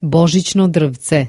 Božično drvce.